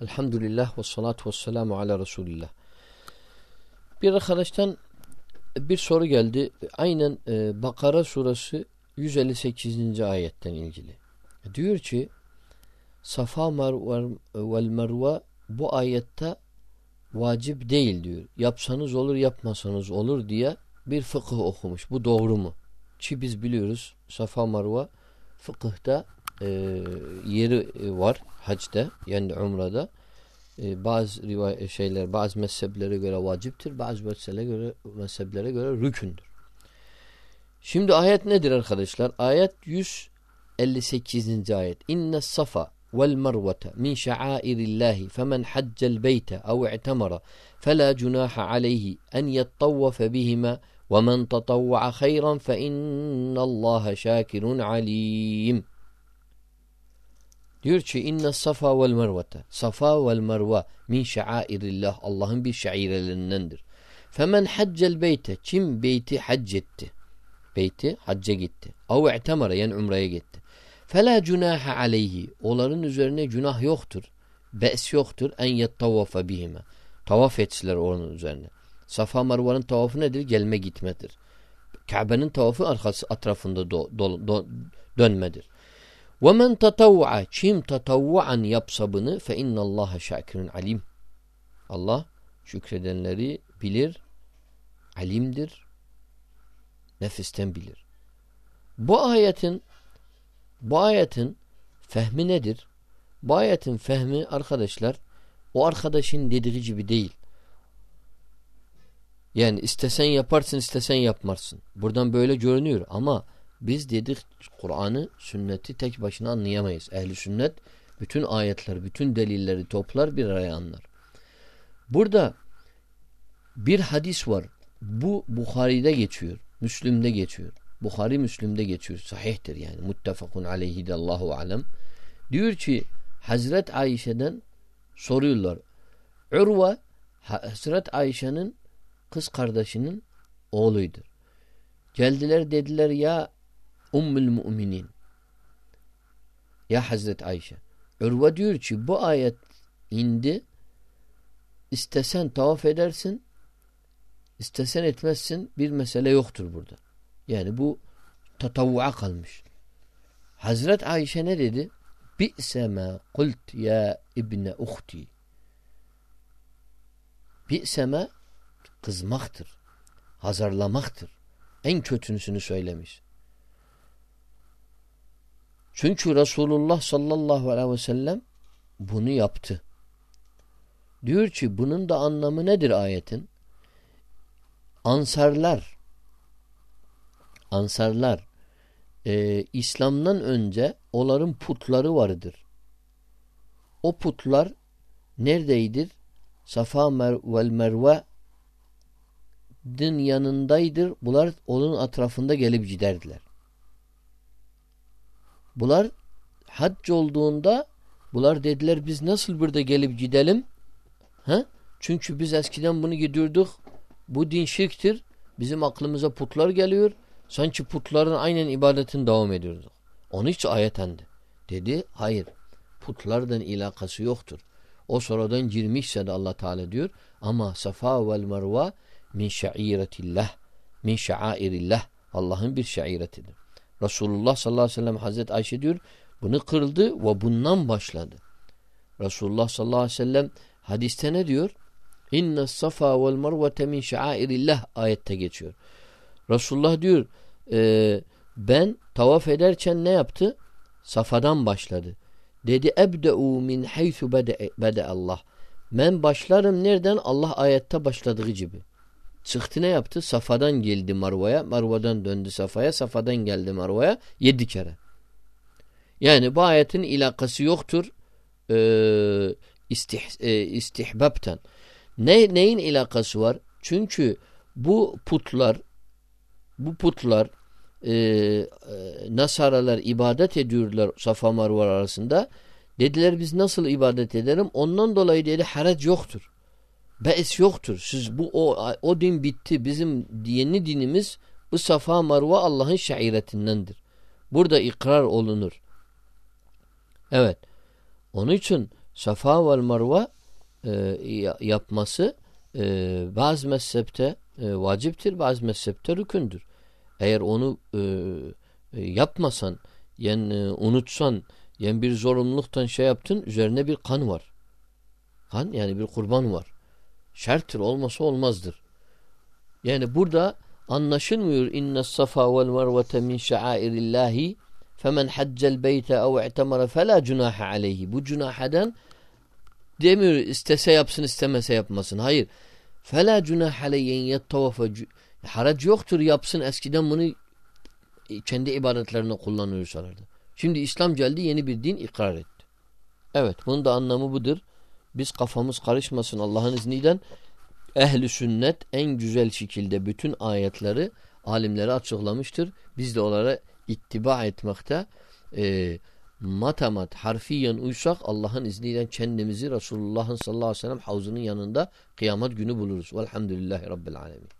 Elhamdülillah ve salatu ve selamu ala Resulillah. Bir arkadaştan bir soru geldi. Aynen e, Bakara suresi 158. ayetten ilgili. Diyor ki Safa vel Merve bu ayette vacip değil diyor. Yapsanız olur yapmasanız olur diye bir fıkıh okumuş. Bu doğru mu? Ki biz biliyoruz Safa Marva fıkıhta e, yeri var hacda yani umrada e, bazı rivayet şeyler bazı mezheplere göre vaciptir bazı mezheplere göre mezheplere göre rükündür. Şimdi ayet nedir arkadaşlar? Ayet 158. ayet. İnne safa vel mervete min şa'airillahi femen haccel beyte ev i'temara fela cunaha aleyhi en yettavvefe bihima وَمَنْ تَطَوَّعَ خَيْرًا فَاِنَّ اللّٰهَ شَاكِرٌ عَلِيمٌ Diyor ki inne safa vel mervete. Safa vel merve min şairillah. Allah'ın bir şairelerindendir. Femen haccel beyte. Kim beyti hac etti. Beyti hacca gitti. Av i'temara yani umreye gitti. Fela cunaha aleyhi. Onların üzerine günah yoktur. Be's yoktur. En yettavafa bihime. Tavaf etsinler onun üzerine. Safa Marva'nın tavafı nedir? Gelme gitmedir. Kabe'nin tavafı arkası etrafında do, do, do, dönmedir. وَمَنْ تَطَوَّعَ Kim tatavvuan yapsa bunu فَاِنَّ اللّٰهَ شَاكِرٌ alim. Allah şükredenleri bilir, alimdir, nefisten bilir. Bu ayetin bu ayetin fehmi nedir? Bu ayetin fehmi arkadaşlar o arkadaşın dediği gibi değil. Yani istesen yaparsın istesen yapmazsın. Buradan böyle görünüyor ama biz dedik Kur'an'ı sünneti tek başına anlayamayız. Ehli sünnet bütün ayetler, bütün delilleri toplar bir araya anlar. Burada bir hadis var. Bu Bukhari'de geçiyor. Müslüm'de geçiyor. Bukhari Müslüm'de geçiyor. Sahihtir yani. Muttefakun aleyhi de Allahu alem. Diyor ki Hazret Ayşe'den soruyorlar. Urva Hazret Ayşe'nin kız kardeşinin oğluydur. Geldiler dediler ya Ummul Müminin ya Hazret Ayşe. Urva diyor ki bu ayet indi istesen tavaf edersin istesen etmezsin bir mesele yoktur burada. Yani bu tatavvua kalmış. Hazret Ayşe ne dedi? Bi'se ma kult ya ibne uhti. Bi'se ma kızmaktır. Hazarlamaktır. En kötüsünü söylemiş. Çünkü Resulullah sallallahu aleyhi ve sellem bunu yaptı. Diyor ki bunun da anlamı nedir ayetin? Ansarlar Ansarlar e, İslam'dan önce onların putları vardır. O putlar neredeydir? Safa mer vel Merve din yanındaydır. Bunlar onun etrafında gelip giderdiler. Bunlar hac olduğunda bunlar dediler biz nasıl burada gelip gidelim? Ha? Çünkü biz eskiden bunu gidiyorduk. Bu din şirktir. Bizim aklımıza putlar geliyor. Sanki putların aynen ibadetini devam ediyorduk. Onun hiç ayetendi. Dedi hayır. Putlardan ilakası yoktur. O sonradan girmişse de Allah Teala diyor ama Safa vel Merve min şairetillah min şairillah Allah'ın bir şairetidir. Resulullah sallallahu aleyhi ve sellem Hazreti Ayşe diyor bunu kırıldı ve bundan başladı. Resulullah sallallahu aleyhi ve sellem hadiste ne diyor? İnne safa vel mervete min şairillah ayette geçiyor. Resulullah diyor e, ben tavaf ederken ne yaptı? Safadan başladı. Dedi ebde'u min haythu bede Allah. Ben başlarım nereden? Allah ayette başladığı gibi. Çıktı ne yaptı? Safadan geldi Marva'ya. Marva'dan döndü Safa'ya. Safadan geldi Marva'ya. Yedi kere. Yani bu ayetin ilakası yoktur. Ee, istih, e, istihbaptan. Ne, neyin ilakası var? Çünkü bu putlar bu putlar e, e, Nasaralar ibadet ediyorlar Safa Marva arasında. Dediler biz nasıl ibadet edelim? Ondan dolayı dedi harac yoktur. Beis yoktur. Siz bu o, o din bitti. Bizim yeni dinimiz bu Safa Marva Allah'ın şairetindendir. Burada ikrar olunur. Evet. Onun için Safa ve Marva e, yapması e, bazı mezhepte e, vaciptir, bazı mezhepte rükündür. Eğer onu e, e, yapmasan, yani e, unutsan, yani bir zorunluluktan şey yaptın, üzerine bir kan var. Kan yani bir kurban var. Şerttir, olmasa olmazdır. Yani burada anlaşılmıyor inne safa vel mervete min şairillahi femen haccel beyte ev i'temara fela cunaha aleyhi. Bu cunahadan demiyor istese yapsın istemese yapmasın. Hayır. Fela cunaha aleyhi yettavafa harac yoktur yapsın eskiden bunu kendi ibadetlerine kullanıyorsalardı. Şimdi İslam geldi yeni bir din ikrar etti. Evet bunun da anlamı budur. Biz kafamız karışmasın Allah'ın izniyle ehli sünnet en güzel şekilde bütün ayetleri alimleri açıklamıştır. Biz de onlara ittiba etmekte e, matamat harfiyen uysak Allah'ın izniyle kendimizi Resulullah'ın sallallahu aleyhi ve sellem havzunun yanında kıyamet günü buluruz. Velhamdülillahi Rabbil alemin.